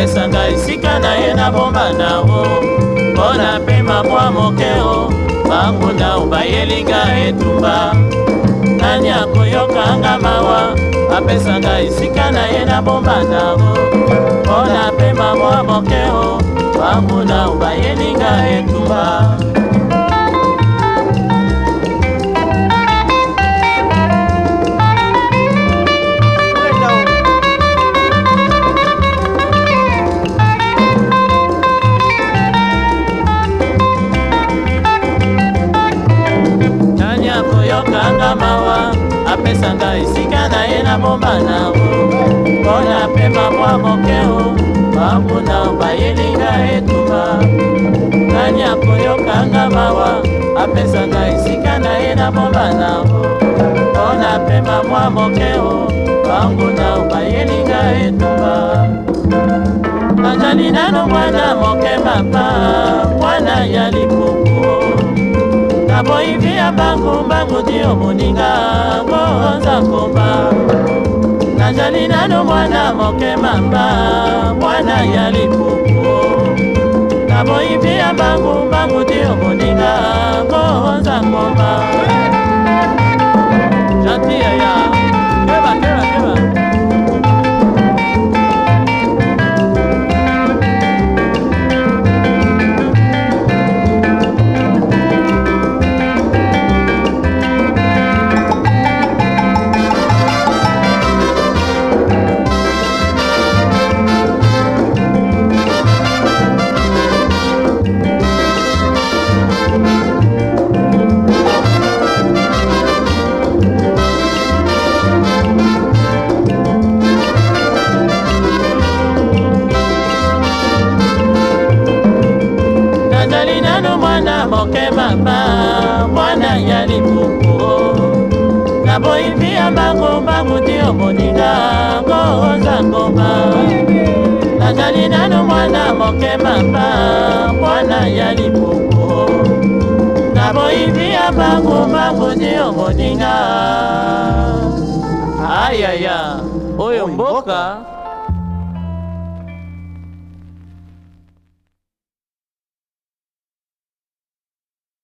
apesa ngai esika na ye nabomba nango mpo na pema mwa mokeo banguna obayelinga etumba nani akoyokanga mawa apesa ngai esika na ye nabomba nango mpo na pema mwa mokeo banguna obayelinga etumba apesa nga esika na ye nabomba nango mpona pema mwa moke o bamuna bayelinga etuma nani akoyokanga mawa apesa nga esika na ye nabomba nango mpona pema mwa moke o bamuna bayelinga etuma nazali nano mwana moke mapa bango-bango ti yo moninga mponza komba nazali nano mwana moke mamba mwana ya lipupu naboyi mpe ya bango-bango ti yo moninga mponza komba moke mama mwana ya lipuku naboyi mbiya makomba muti omoninga ngo oza ngoma nazali nano mwana moke mama mwana ya lipuku naboyi mbiya makomba muti omoninga ayaya oyo mboka